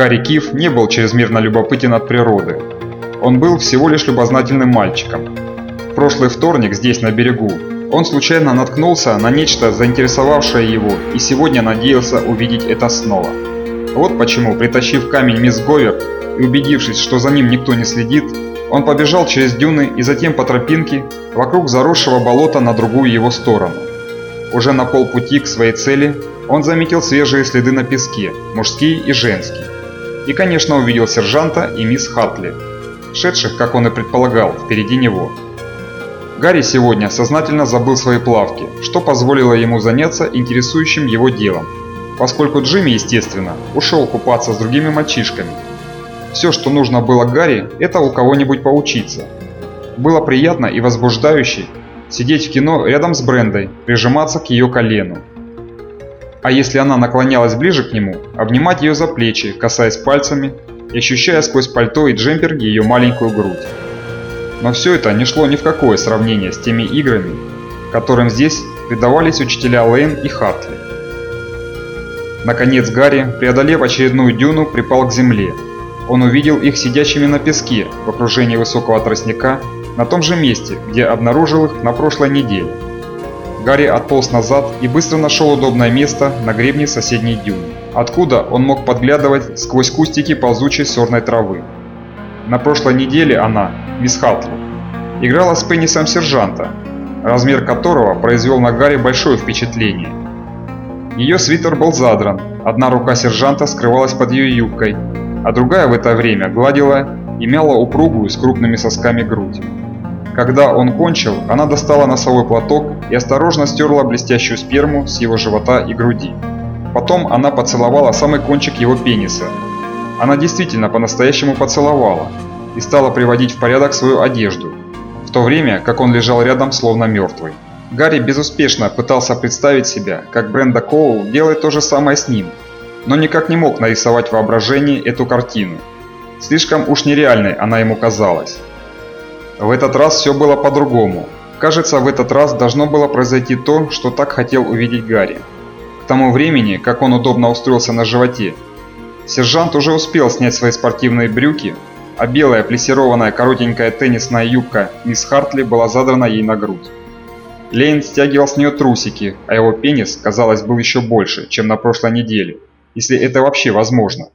Гарри Киф не был чрезмерно любопытен от природы. Он был всего лишь любознательным мальчиком. В прошлый вторник здесь, на берегу, он случайно наткнулся на нечто, заинтересовавшее его, и сегодня надеялся увидеть это снова. Вот почему, притащив камень мисс Говер и убедившись, что за ним никто не следит, он побежал через дюны и затем по тропинке вокруг заросшего болота на другую его сторону. Уже на полпути к своей цели он заметил свежие следы на песке, мужские и женские. И, конечно, увидел сержанта и мисс Хатли, шедших, как он и предполагал, впереди него. Гарри сегодня сознательно забыл свои плавки, что позволило ему заняться интересующим его делом, поскольку Джимми, естественно, ушел купаться с другими мальчишками. Все, что нужно было Гарри, это у кого-нибудь поучиться. Было приятно и возбуждающе сидеть в кино рядом с Брендой, прижиматься к ее колену. А если она наклонялась ближе к нему, обнимать ее за плечи, касаясь пальцами ощущая сквозь пальто и джемпер ее маленькую грудь. Но все это не шло ни в какое сравнение с теми играми, которым здесь предавались учителя Лейн и Хартли. Наконец Гарри, преодолев очередную дюну, припал к земле. Он увидел их сидящими на песке в окружении высокого тростника на том же месте, где обнаружил их на прошлой неделе. Гарри отполз назад и быстро нашел удобное место на гребне соседней дюны, откуда он мог подглядывать сквозь кустики ползучей сорной травы. На прошлой неделе она, мисс Хатли, играла с пенисом сержанта, размер которого произвел на Гарри большое впечатление. Ее свитер был задран, одна рука сержанта скрывалась под ее юбкой, а другая в это время гладила и мяла упругую с крупными сосками грудь. Когда он кончил, она достала носовой платок и осторожно стерла блестящую сперму с его живота и груди. Потом она поцеловала самый кончик его пениса, она действительно по-настоящему поцеловала и стала приводить в порядок свою одежду, в то время как он лежал рядом словно мертвый. Гарри безуспешно пытался представить себя, как Бренда Коул делает то же самое с ним, но никак не мог нарисовать в воображении эту картину. Слишком уж нереальной она ему казалась. В этот раз все было по-другому. Кажется, в этот раз должно было произойти то, что так хотел увидеть Гарри. К тому времени, как он удобно устроился на животе Сержант уже успел снять свои спортивные брюки, а белая плессированная коротенькая теннисная юбка мисс Хартли была задрана ей на грудь. Лейн стягивал с нее трусики, а его пенис, казалось, был еще больше, чем на прошлой неделе, если это вообще возможно.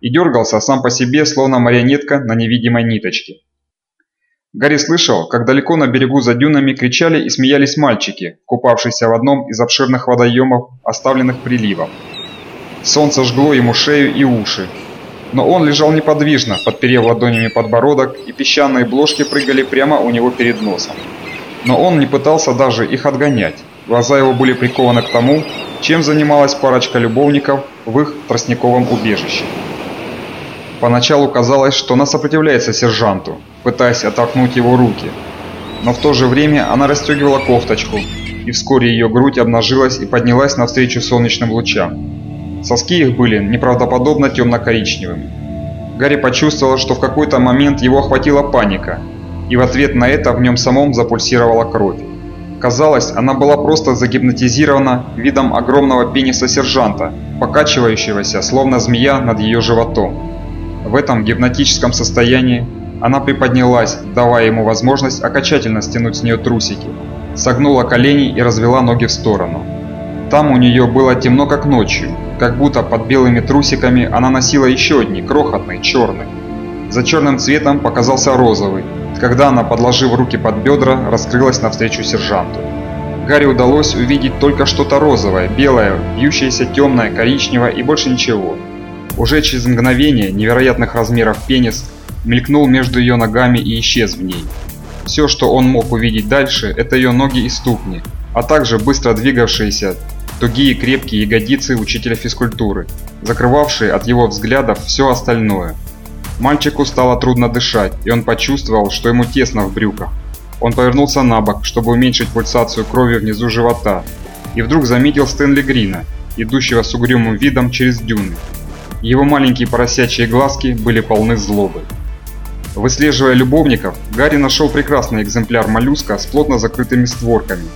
И дергался сам по себе, словно марионетка на невидимой ниточке. Гарри слышал, как далеко на берегу за дюнами кричали и смеялись мальчики, купавшиеся в одном из обширных водоемов, оставленных приливом. Солнце жгло ему шею и уши. Но он лежал неподвижно, подперев ладонями подбородок, и песчаные бложки прыгали прямо у него перед носом. Но он не пытался даже их отгонять. Глаза его были прикованы к тому, чем занималась парочка любовников в их тростниковом убежище. Поначалу казалось, что она сопротивляется сержанту, пытаясь оттолкнуть его руки. Но в то же время она расстегивала кофточку, и вскоре ее грудь обнажилась и поднялась навстречу солнечным лучам. Соски их были неправдоподобно темно-коричневыми. Гарри почувствовал, что в какой-то момент его охватила паника, и в ответ на это в нем самом запульсировала кровь. Казалось, она была просто загипнотизирована видом огромного пениса сержанта, покачивающегося, словно змея над ее животом. В этом гипнотическом состоянии она приподнялась, давая ему возможность окончательно стянуть с нее трусики, согнула колени и развела ноги в сторону. Там у нее было темно как ночью, как будто под белыми трусиками она носила еще одни, крохотные, черные. За черным цветом показался розовый, когда она, подложив руки под бедра, раскрылась навстречу сержанту. Гарри удалось увидеть только что-то розовое, белое, бьющееся темное, коричневое и больше ничего. Уже через мгновение невероятных размеров пенис мелькнул между ее ногами и исчез в ней. Все, что он мог увидеть дальше, это ее ноги и ступни, а также быстро двигавшиеся тугие крепкие ягодицы учителя физкультуры, закрывавшие от его взглядов все остальное. Мальчику стало трудно дышать, и он почувствовал, что ему тесно в брюках. Он повернулся на бок, чтобы уменьшить пульсацию крови внизу живота, и вдруг заметил Стэнли Грина, идущего с угрюмым видом через дюны. Его маленькие поросячьи глазки были полны злобы. Выслеживая любовников, Гарри нашел прекрасный экземпляр моллюска с плотно закрытыми створками –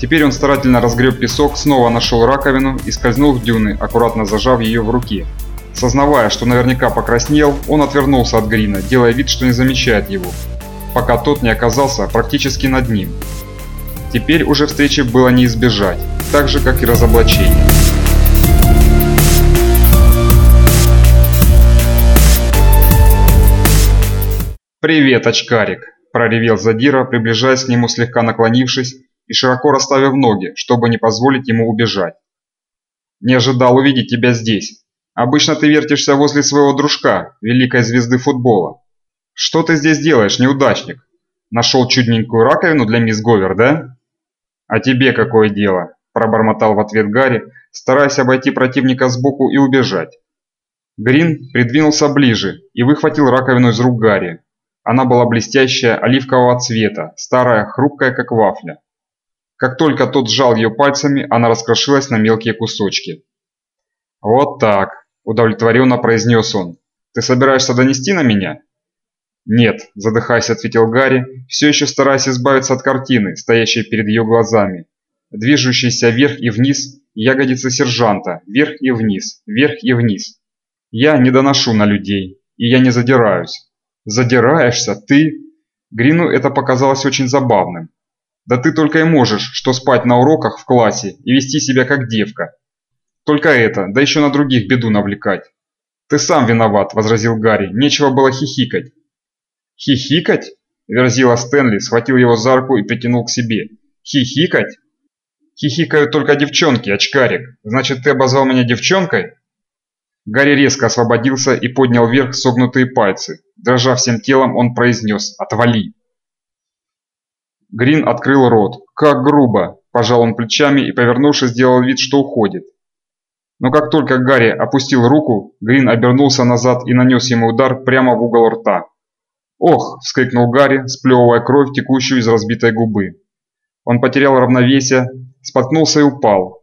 Теперь он старательно разгреб песок, снова нашел раковину и скользнул в дюны, аккуратно зажав ее в руке. Сознавая, что наверняка покраснел, он отвернулся от Грина, делая вид, что не замечает его, пока тот не оказался практически над ним. Теперь уже встречи было не избежать, так же, как и разоблачение. «Привет, очкарик!» – проревел Задира, приближаясь к нему слегка наклонившись и широко расставив ноги, чтобы не позволить ему убежать. «Не ожидал увидеть тебя здесь. Обычно ты вертишься возле своего дружка, великой звезды футбола. Что ты здесь делаешь, неудачник? Нашел чудненькую раковину для мисс Говер, да?» «А тебе какое дело?» – пробормотал в ответ Гарри, стараясь обойти противника сбоку и убежать. Грин придвинулся ближе и выхватил раковину из рук Гарри, она была блестящая, оливкового цвета, старая, хрупкая, как вафля. Как только тот сжал ее пальцами, она раскрошилась на мелкие кусочки. «Вот так», – удовлетворенно произнес он. «Ты собираешься донести на меня?» «Нет», – задыхаясь, ответил Гарри, все еще стараясь избавиться от картины, стоящей перед ее глазами. Движущейся вверх и вниз, ягодицы сержанта, вверх и вниз, вверх и вниз. «Я не доношу на людей, и я не задираюсь. Задираешься, ты...» Грину это показалось очень забавным. «Да ты только и можешь, что спать на уроках в классе и вести себя как девка. Только это, да еще на других беду навлекать». «Ты сам виноват», – возразил Гарри, – «нечего было хихикать». «Хихикать?» – верзила Стэнли, схватил его за руку и притянул к себе. «Хихикать?» «Хихикают только девчонки, очкарик. Значит, ты обозвал меня девчонкой?» Гарри резко освободился и поднял вверх согнутые пальцы. Дрожа всем телом, он произнес «Отвали!». Грин открыл рот. «Как грубо!» – пожал он плечами и, повернувшись, сделал вид, что уходит. Но как только Гарри опустил руку, Грин обернулся назад и нанес ему удар прямо в угол рта. «Ох!» – вскрикнул Гарри, сплевывая кровь, текущую из разбитой губы. Он потерял равновесие, споткнулся и упал,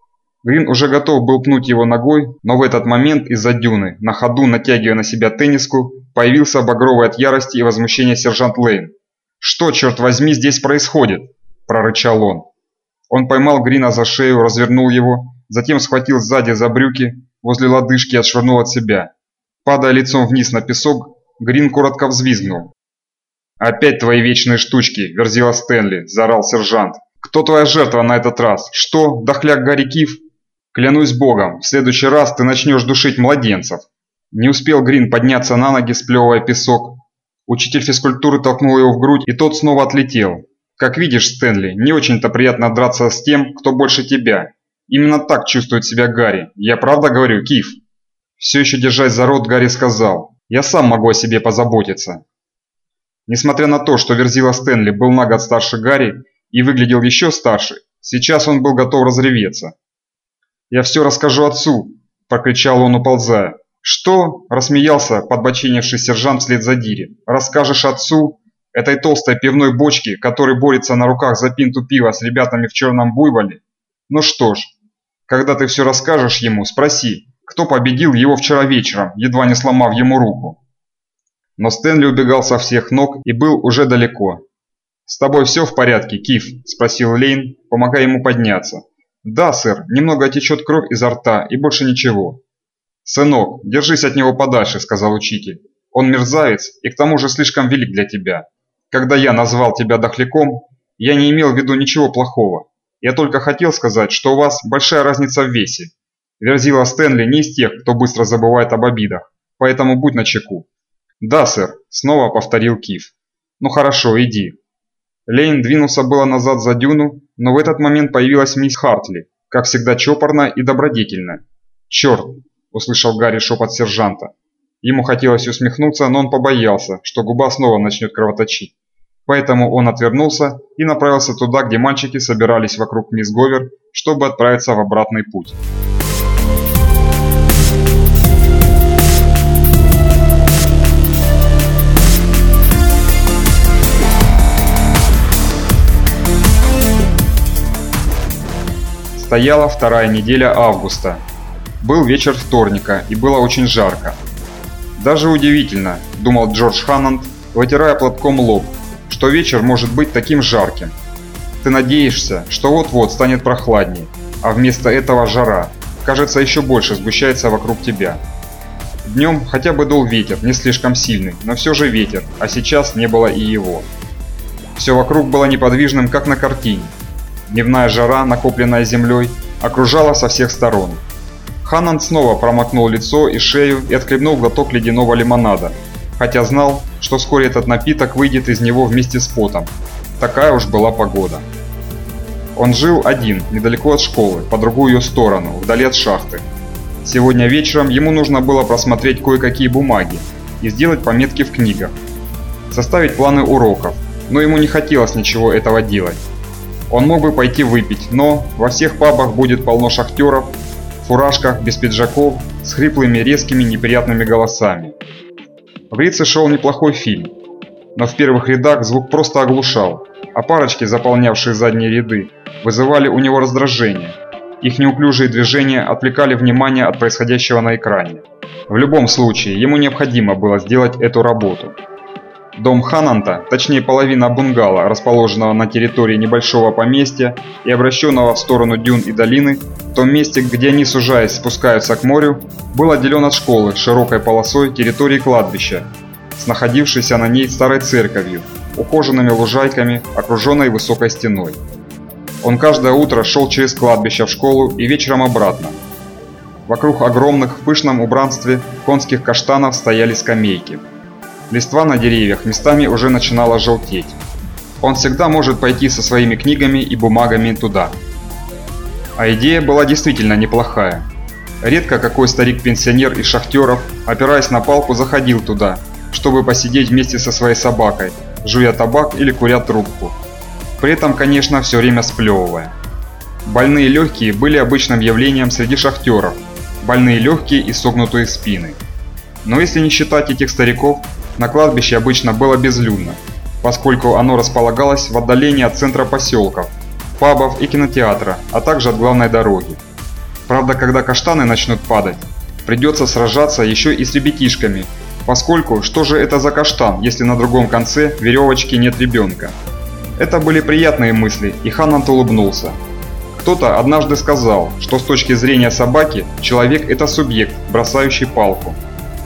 Грин уже готов был пнуть его ногой, но в этот момент из-за дюны, на ходу натягивая на себя тенниску, появился багровый от ярости и возмущения сержант Лейн. «Что, черт возьми, здесь происходит?» – прорычал он. Он поймал Грина за шею, развернул его, затем схватил сзади за брюки, возле лодыжки отшвырнул от себя. Падая лицом вниз на песок, Грин коротко взвизгнул. «Опять твои вечные штучки!» – верзила Стэнли, – заорал сержант. «Кто твоя жертва на этот раз? Что, дохляк Гарри Киф?» Клянусь богом, в следующий раз ты начнешь душить младенцев. Не успел Грин подняться на ноги, сплевывая песок. Учитель физкультуры толкнул его в грудь, и тот снова отлетел. Как видишь, Стэнли, не очень-то приятно драться с тем, кто больше тебя. Именно так чувствует себя Гарри. Я правда говорю, Киф? Все еще держась за рот, Гарри сказал. Я сам могу о себе позаботиться. Несмотря на то, что Верзила Стэнли был на год старше Гарри и выглядел еще старше, сейчас он был готов разреветься. «Я все расскажу отцу!» – прокричал он, уползая. «Что?» – рассмеялся подбоченивший сержант вслед за Дири. «Расскажешь отцу? Этой толстой пивной бочке, который борется на руках за пинту пива с ребятами в черном буйволе? Ну что ж, когда ты все расскажешь ему, спроси, кто победил его вчера вечером, едва не сломав ему руку?» Но Стэнли убегал со всех ног и был уже далеко. «С тобой все в порядке, Киф?» – спросил Лейн, помогая ему подняться. «Да, сэр, немного течет кровь изо рта и больше ничего». «Сынок, держись от него подальше», – сказал учитель. «Он мерзавец и к тому же слишком велик для тебя. Когда я назвал тебя дохляком, я не имел в виду ничего плохого. Я только хотел сказать, что у вас большая разница в весе. Верзила Стэнли не из тех, кто быстро забывает об обидах, поэтому будь начеку». «Да, сэр», – снова повторил Киф. «Ну хорошо, иди. Лейн двинулся было назад за дюну, но в этот момент появилась мисс Хартли, как всегда чопорная и добродетельная. «Черт!» – услышал Гарри шепот сержанта. Ему хотелось усмехнуться, но он побоялся, что губа снова начнет кровоточить. Поэтому он отвернулся и направился туда, где мальчики собирались вокруг мисс Говер, чтобы отправиться в обратный путь. Стояла вторая неделя августа. Был вечер вторника и было очень жарко. Даже удивительно, думал Джордж Ханнанд, вытирая платком лоб, что вечер может быть таким жарким. Ты надеешься, что вот-вот станет прохладнее, а вместо этого жара, кажется, еще больше сгущается вокруг тебя. Днем хотя бы дул ветер, не слишком сильный, но все же ветер, а сейчас не было и его. Все вокруг было неподвижным, как на картине. Дневная жара, накопленная землей, окружала со всех сторон. Ханан снова промокнул лицо и шею и отхлебнул глоток ледяного лимонада, хотя знал, что вскоре этот напиток выйдет из него вместе с потом. Такая уж была погода. Он жил один, недалеко от школы, по другую ее сторону, вдали от шахты. Сегодня вечером ему нужно было просмотреть кое-какие бумаги и сделать пометки в книгах, составить планы уроков, но ему не хотелось ничего этого делать. Он мог бы пойти выпить, но во всех пабах будет полно шахтеров, фуражках, без пиджаков, с хриплыми, резкими, неприятными голосами. В Рице шел неплохой фильм, но в первых рядах звук просто оглушал, а парочки, заполнявшие задние ряды, вызывали у него раздражение – их неуклюжие движения отвлекали внимание от происходящего на экране. В любом случае, ему необходимо было сделать эту работу. Дом Хананта, точнее половина бунгало, расположенного на территории небольшого поместья и обращенного в сторону дюн и долины, в том месте, где они, сужаясь, спускаются к морю, был отделен от школы широкой полосой территории кладбища, с находившейся на ней старой церковью, ухоженными лужайками, окруженной высокой стеной. Он каждое утро шел через кладбище в школу и вечером обратно. Вокруг огромных в пышном убранстве конских каштанов стояли скамейки. Листва на деревьях местами уже начинала желтеть. Он всегда может пойти со своими книгами и бумагами туда. А идея была действительно неплохая. Редко какой старик-пенсионер из шахтеров, опираясь на палку, заходил туда, чтобы посидеть вместе со своей собакой, жуя табак или куря трубку. При этом, конечно, все время сплевывая. Больные легкие были обычным явлением среди шахтеров. Больные легкие и согнутые спины. Но если не считать этих стариков, на кладбище обычно было безлюдно, поскольку оно располагалось в отдалении от центра поселков, пабов и кинотеатра, а также от главной дороги. Правда, когда каштаны начнут падать, придется сражаться еще и с ребятишками, поскольку что же это за каштан, если на другом конце веревочки нет ребенка? Это были приятные мысли, и Ханнант улыбнулся. Кто-то однажды сказал, что с точки зрения собаки, человек – это субъект, бросающий палку.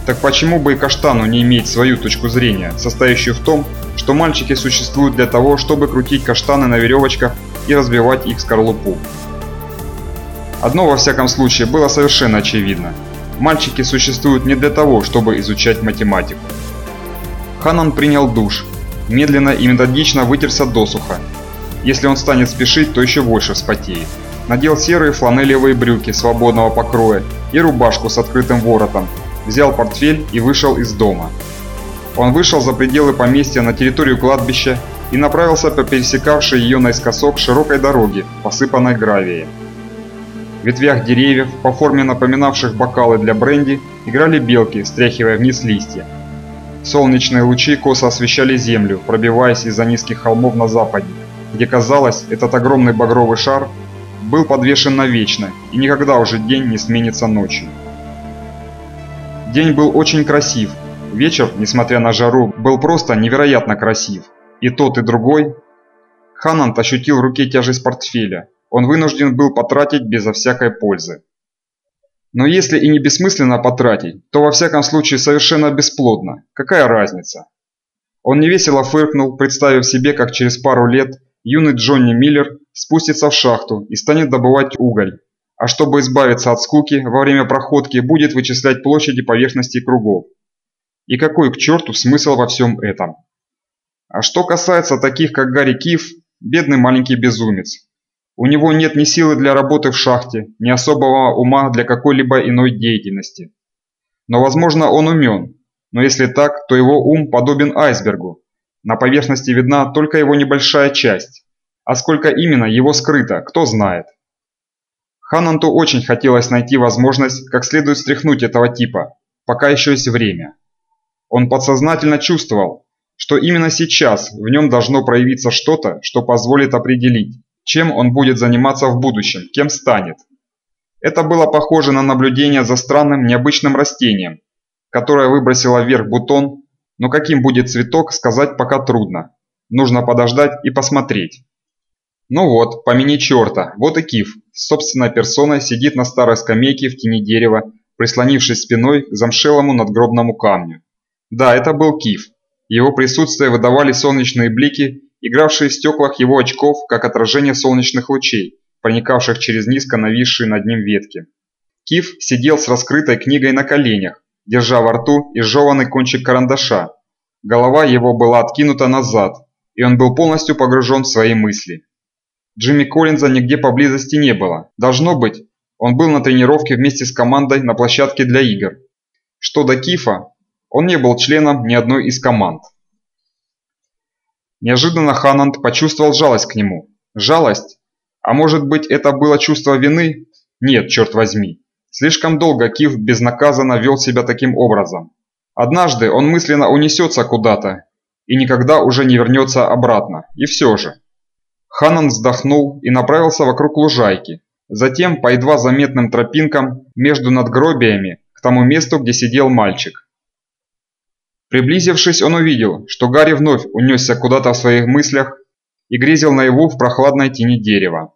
Так почему бы и каштану не иметь свою точку зрения, состоящую в том, что мальчики существуют для того, чтобы крутить каштаны на веревочках и разбивать их скорлупу? Одно во всяком случае было совершенно очевидно. Мальчики существуют не для того, чтобы изучать математику. Ханан принял душ медленно и методично вытерся досуха. Если он станет спешить, то еще больше вспотеет. Надел серые фланелевые брюки свободного покроя и рубашку с открытым воротом, взял портфель и вышел из дома. Он вышел за пределы поместья на территорию кладбища и направился по пересекавшей ее наискосок широкой дороге, посыпанной гравием. В ветвях деревьев, по форме напоминавших бокалы для бренди, играли белки, стряхивая вниз листья. Солнечные лучи косо освещали землю, пробиваясь из-за низких холмов на западе, где, казалось, этот огромный багровый шар был подвешен навечно, и никогда уже день не сменится ночью. День был очень красив. Вечер, несмотря на жару, был просто невероятно красив. И тот, и другой. Ханант ощутил в руке тяжесть портфеля. Он вынужден был потратить безо всякой пользы. Но если и не бессмысленно потратить, то во всяком случае совершенно бесплодно. Какая разница? Он невесело фыркнул, представив себе, как через пару лет юный Джонни Миллер спустится в шахту и станет добывать уголь, а чтобы избавиться от скуки, во время проходки будет вычислять площади поверхности кругов. И какой к черту смысл во всем этом? А что касается таких, как Гарри Киф, бедный маленький безумец, у него нет ни силы для работы в шахте, ни особого ума для какой-либо иной деятельности. Но, возможно, он умен. Но если так, то его ум подобен айсбергу. На поверхности видна только его небольшая часть. А сколько именно его скрыто, кто знает. Хананту очень хотелось найти возможность как следует стряхнуть этого типа, пока еще есть время. Он подсознательно чувствовал, что именно сейчас в нем должно проявиться что-то, что позволит определить, чем он будет заниматься в будущем, кем станет. Это было похоже на наблюдение за странным необычным растением, которое выбросило вверх бутон, но каким будет цветок, сказать пока трудно. Нужно подождать и посмотреть. Ну вот, помяни черта, вот и Киф, собственной персоной сидит на старой скамейке в тени дерева прислонившись спиной к замшелому надгробному камню. Да, это был Киф. Его присутствие выдавали солнечные блики, игравшие в стеклах его очков, как отражение солнечных лучей, проникавших через низко нависшие над ним ветки. Киф сидел с раскрытой книгой на коленях, держа во рту изжеванный кончик карандаша. Голова его была откинута назад, и он был полностью погружен в свои мысли. Джимми Коллинза нигде поблизости не было. Должно быть, он был на тренировке вместе с командой на площадке для игр. Что до Кифа, он не был членом ни одной из команд. Неожиданно Хананд почувствовал жалость к нему. Жалость? А может быть это было чувство вины? Нет, черт возьми. Слишком долго Киф безнаказанно вел себя таким образом. Однажды он мысленно унесется куда-то и никогда уже не вернется обратно. И все же. Ханан вздохнул и направился вокруг лужайки, затем по едва заметным тропинкам между надгробиями к тому месту, где сидел мальчик. Приблизившись, он увидел, что Гарри вновь унесся куда-то в своих мыслях и грезил наяву в прохладной тени дерева.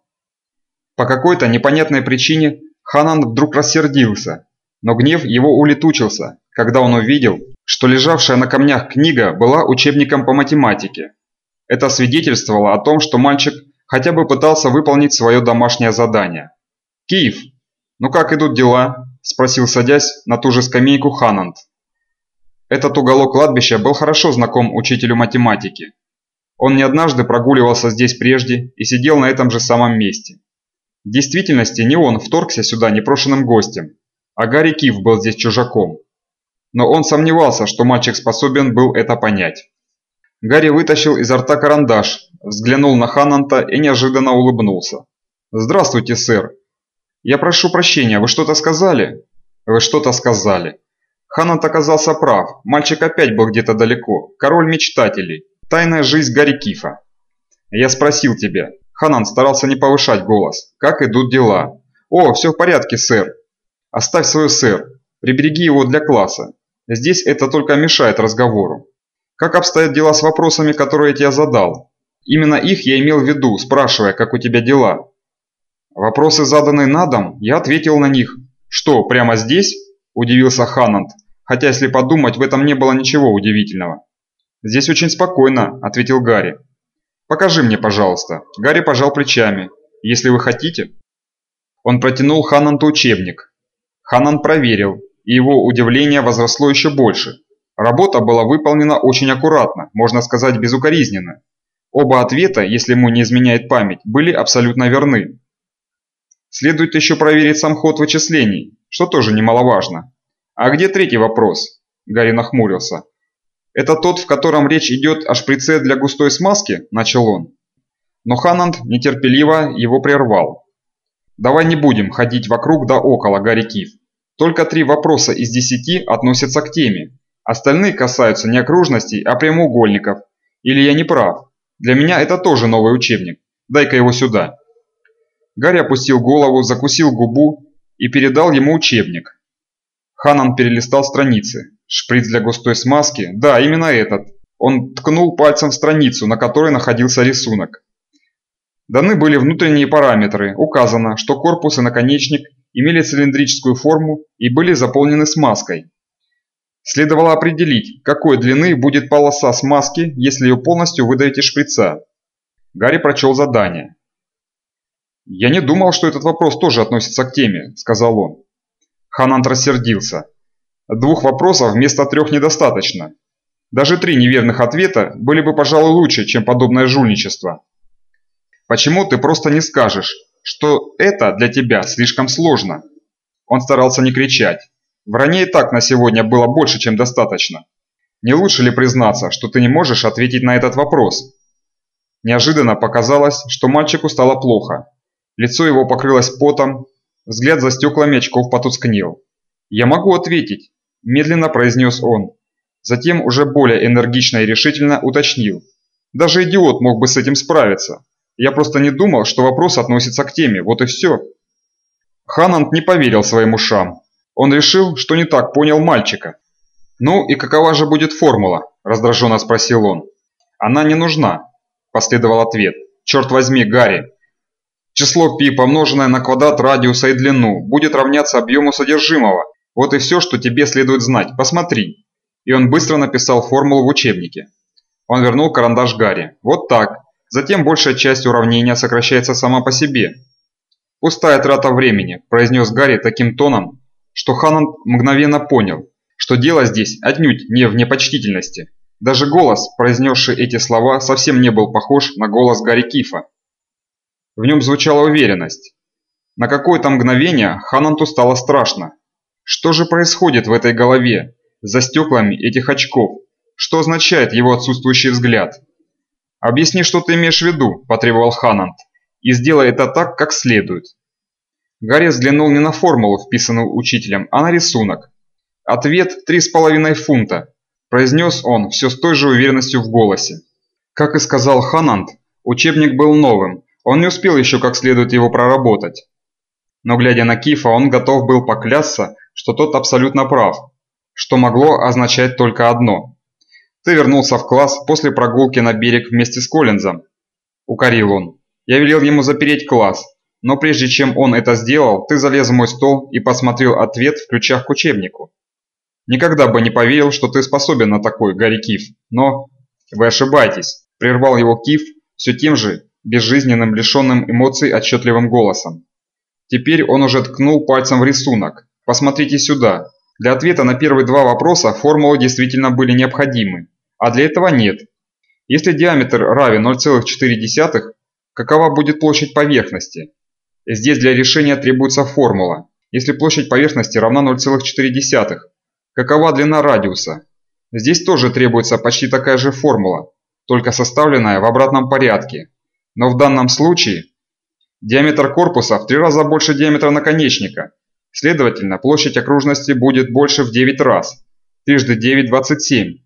По какой-то непонятной причине Ханан вдруг рассердился, но гнев его улетучился, когда он увидел, что лежавшая на камнях книга была учебником по математике. Это свидетельствовало о том, что мальчик хотя бы пытался выполнить свое домашнее задание. «Киев, ну как идут дела?» – спросил, садясь на ту же скамейку Хананд. Этот уголок кладбища был хорошо знаком учителю математики. Он не однажды прогуливался здесь прежде и сидел на этом же самом месте. В действительности не он вторгся сюда непрошенным гостем, а Гарри Кив был здесь чужаком. Но он сомневался, что мальчик способен был это понять. Гарри вытащил изо рта карандаш, взглянул на Хананта и неожиданно улыбнулся. «Здравствуйте, сэр. Я прошу прощения, вы что-то сказали?» «Вы что-то сказали. Ханант оказался прав, мальчик опять был где-то далеко, король мечтателей, тайная жизнь Гарри Кифа. Я спросил тебя. Ханан старался не повышать голос. Как идут дела? О, все в порядке, сэр. Оставь свой сэр. Прибереги его для класса. Здесь это только мешает разговору. Как обстоят дела с вопросами, которые я тебе задал? Именно их я имел в виду, спрашивая, как у тебя дела. Вопросы, заданные на дом, я ответил на них. Что, прямо здесь? Удивился Ханант хотя если подумать, в этом не было ничего удивительного. «Здесь очень спокойно», – ответил Гарри. «Покажи мне, пожалуйста». Гарри пожал плечами. «Если вы хотите». Он протянул Хананту учебник. Ханан проверил, и его удивление возросло еще больше. Работа была выполнена очень аккуратно, можно сказать безукоризненно. Оба ответа, если ему не изменяет память, были абсолютно верны. Следует еще проверить сам ход вычислений, что тоже немаловажно. «А где третий вопрос?» Гарри нахмурился. «Это тот, в котором речь идет о шприце для густой смазки?» – начал он. Но Хананд нетерпеливо его прервал. «Давай не будем ходить вокруг да около, Гарри Киф. Только три вопроса из десяти относятся к теме. Остальные касаются не окружностей, а прямоугольников. Или я не прав? Для меня это тоже новый учебник. Дай-ка его сюда». Гарри опустил голову, закусил губу и передал ему учебник. Ханан перелистал страницы. Шприц для густой смазки? Да, именно этот. Он ткнул пальцем в страницу, на которой находился рисунок. Даны были внутренние параметры. Указано, что корпус и наконечник имели цилиндрическую форму и были заполнены смазкой. Следовало определить, какой длины будет полоса смазки, если ее полностью выдавить из шприца. Гарри прочел задание. «Я не думал, что этот вопрос тоже относится к теме», – сказал он. Ханант рассердился. Двух вопросов вместо трех недостаточно. Даже три неверных ответа были бы, пожалуй, лучше, чем подобное жульничество. Почему ты просто не скажешь, что это для тебя слишком сложно? Он старался не кричать. Вранье и так на сегодня было больше, чем достаточно. Не лучше ли признаться, что ты не можешь ответить на этот вопрос? Неожиданно показалось, что мальчику стало плохо. Лицо его покрылось потом, Взгляд за стеклами очков потускнел. «Я могу ответить», – медленно произнес он. Затем уже более энергично и решительно уточнил. «Даже идиот мог бы с этим справиться. Я просто не думал, что вопрос относится к теме, вот и все». Ханант не поверил своим ушам. Он решил, что не так понял мальчика. «Ну и какова же будет формула?» – раздраженно спросил он. «Она не нужна», – последовал ответ. «Черт возьми, Гарри, Число π, помноженное на квадрат радиуса и длину, будет равняться объему содержимого, Вот и все, что тебе следует знать. Посмотри. И он быстро написал формулу в учебнике. Он вернул карандаш Гарри. Вот так. Затем большая часть уравнения сокращается сама по себе. «Пустая трата времени», – произнес Гарри таким тоном, что Ханнанд мгновенно понял, что дело здесь отнюдь не в непочтительности. Даже голос, произнесший эти слова, совсем не был похож на голос Гарри Кифа. В нем звучала уверенность. На какое-то мгновение Хананту стало страшно. Что же происходит в этой голове, за стеклами этих очков? Что означает его отсутствующий взгляд? «Объясни, что ты имеешь в виду», – потребовал Ханант, – «и сделай это так, как следует». Гарри взглянул не на формулу, вписанную учителем, а на рисунок. «Ответ – три с половиной фунта», – произнес он все с той же уверенностью в голосе. Как и сказал Ханант, учебник был новым, он не успел еще как следует его проработать. Но глядя на Кифа, он готов был поклясться, что тот абсолютно прав, что могло означать только одно. «Ты вернулся в класс после прогулки на берег вместе с Коллинзом», – укорил он. «Я велел ему запереть класс, но прежде чем он это сделал, ты залез в мой стол и посмотрел ответ в ключах к учебнику. Никогда бы не поверил, что ты способен на такой, Гарри Киф, но... Вы ошибаетесь, прервал его Киф все тем же, безжизненным, лишенным эмоций отчетливым голосом. Теперь он уже ткнул пальцем в рисунок. Посмотрите сюда. Для ответа на первые два вопроса формулы действительно были необходимы, а для этого нет. Если диаметр равен 0,4, какова будет площадь поверхности? Здесь для решения требуется формула. Если площадь поверхности равна 0,4, какова длина радиуса? Здесь тоже требуется почти такая же формула, только составленная в обратном порядке. Но в данном случае диаметр корпуса в три раза больше диаметра наконечника. Следовательно, площадь окружности будет больше в 9 раз. Трижды 9 – 27.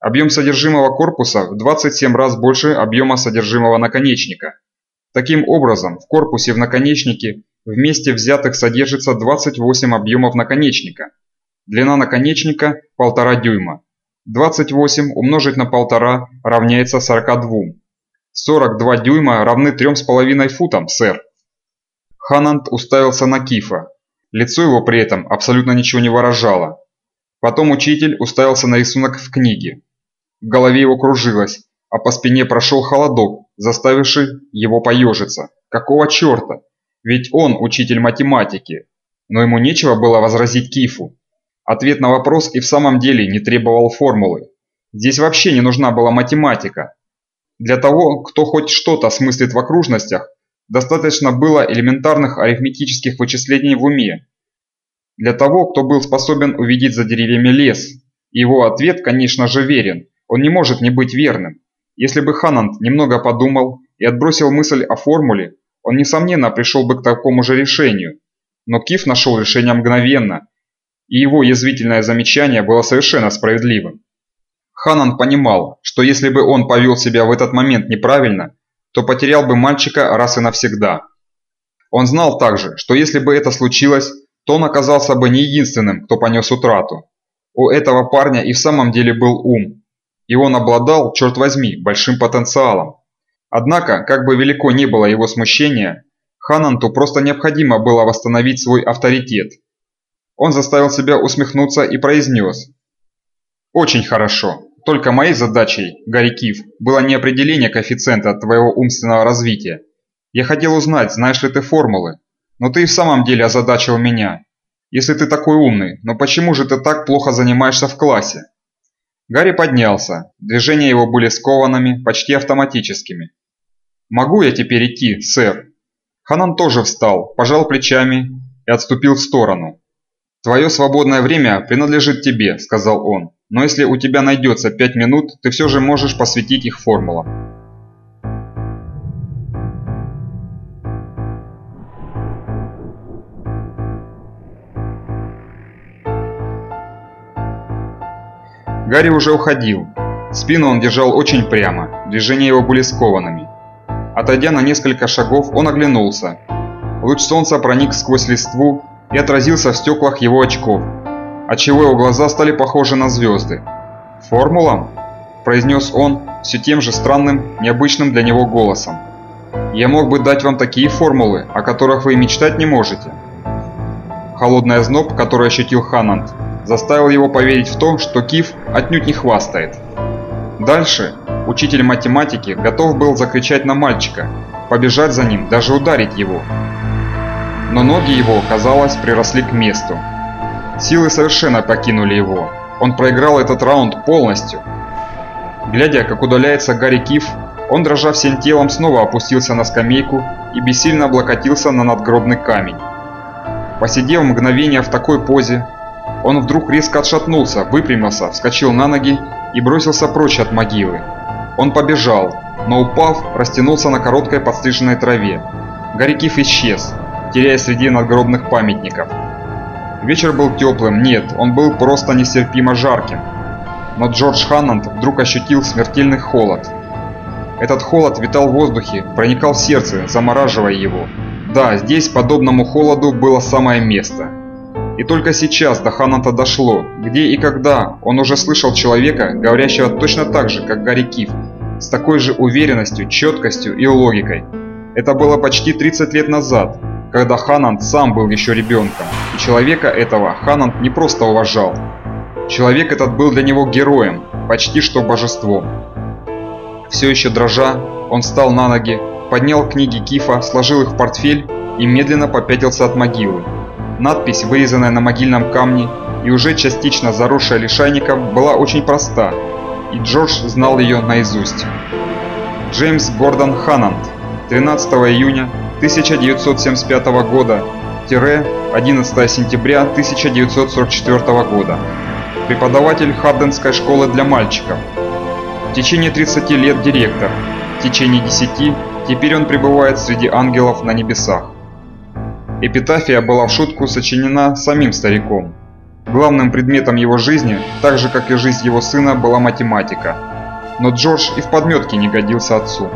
Объем содержимого корпуса в 27 раз больше объема содержимого наконечника. Таким образом, в корпусе в наконечнике вместе взятых содержится 28 объемов наконечника. Длина наконечника – 1,5 дюйма. 28 умножить на 1,5 равняется 42. 42 дюйма равны 3,5 футам, сэр. Ханант уставился на Кифа. Лицо его при этом абсолютно ничего не выражало. Потом учитель уставился на рисунок в книге. В голове его кружилось, а по спине прошел холодок, заставивший его поежиться. Какого черта? Ведь он учитель математики. Но ему нечего было возразить Кифу. Ответ на вопрос и в самом деле не требовал формулы. Здесь вообще не нужна была математика. Для того, кто хоть что-то смыслит в окружностях, достаточно было элементарных арифметических вычислений в уме. Для того, кто был способен увидеть за деревьями лес, его ответ, конечно же, верен, он не может не быть верным. Если бы Ханант немного подумал и отбросил мысль о формуле, он несомненно пришел бы к такому же решению. Но Киф нашел решение мгновенно, и его язвительное замечание было совершенно справедливым. Ханан понимал, что если бы он повел себя в этот момент неправильно, то потерял бы мальчика раз и навсегда. Он знал также, что если бы это случилось, то он оказался бы не единственным, кто понес утрату. У этого парня и в самом деле был ум, и он обладал, черт возьми, большим потенциалом. Однако, как бы велико ни было его смущение, Хананту просто необходимо было восстановить свой авторитет. Он заставил себя усмехнуться и произнес. «Очень хорошо. Только моей задачей, Гарри Киф, было не определение коэффициента твоего умственного развития. Я хотел узнать, знаешь ли ты формулы. Но ты и в самом деле озадачил меня. Если ты такой умный, но почему же ты так плохо занимаешься в классе?» Гарри поднялся. Движения его были скованными, почти автоматическими. «Могу я теперь идти, сэр?» Ханан тоже встал, пожал плечами и отступил в сторону. «Твое свободное время принадлежит тебе», – сказал он. «Но если у тебя найдется пять минут, ты все же можешь посвятить их формулам». Гарри уже уходил. Спину он держал очень прямо, движения его были скованными. Отойдя на несколько шагов, он оглянулся. Луч солнца проник сквозь листву и отразился в стеклах его очков, отчего его глаза стали похожи на звезды. «Формулам?» – произнес он все тем же странным, необычным для него голосом. «Я мог бы дать вам такие формулы, о которых вы и мечтать не можете». Холодный озноб, который ощутил Ханант, заставил его поверить в то, что Киф отнюдь не хвастает. Дальше учитель математики готов был закричать на мальчика, побежать за ним, даже ударить его. Но ноги его, казалось, приросли к месту. Силы совершенно покинули его. Он проиграл этот раунд полностью. Глядя, как удаляется Гарри Киф, он, дрожа всем телом, снова опустился на скамейку и бессильно облокотился на надгробный камень. Посидев мгновение в такой позе, он вдруг резко отшатнулся, выпрямился, вскочил на ноги и бросился прочь от могилы. Он побежал, но упав, растянулся на короткой подстриженной траве. Горякив исчез, теряя среди надгробных памятников. Вечер был теплым, нет, он был просто нестерпимо жарким. Но Джордж Ханнанд вдруг ощутил смертельный холод. Этот холод витал в воздухе, проникал в сердце, замораживая его. Да, здесь подобному холоду было самое место. И только сейчас до Ханата дошло, где и когда он уже слышал человека, говорящего точно так же, как Гарри Киф, с такой же уверенностью, четкостью и логикой. Это было почти 30 лет назад, когда Ханант сам был еще ребенком, и человека этого Ханант не просто уважал. Человек этот был для него героем, почти что божеством. Все еще дрожа, он встал на ноги, поднял книги Кифа, сложил их в портфель и медленно попятился от могилы. Надпись, вырезанная на могильном камне и уже частично заросшая лишайником, была очень проста, и Джордж знал ее наизусть. Джеймс Гордон Ханнант, 13 июня 1975 года, 11 сентября 1944 года. Преподаватель Харденской школы для мальчиков. В течение 30 лет директор. В течение 10 теперь он пребывает среди ангелов на небесах. Эпитафия была в шутку сочинена самим стариком. Главным предметом его жизни, так же как и жизнь его сына, была математика. Но Джордж и в подметке не годился отцу.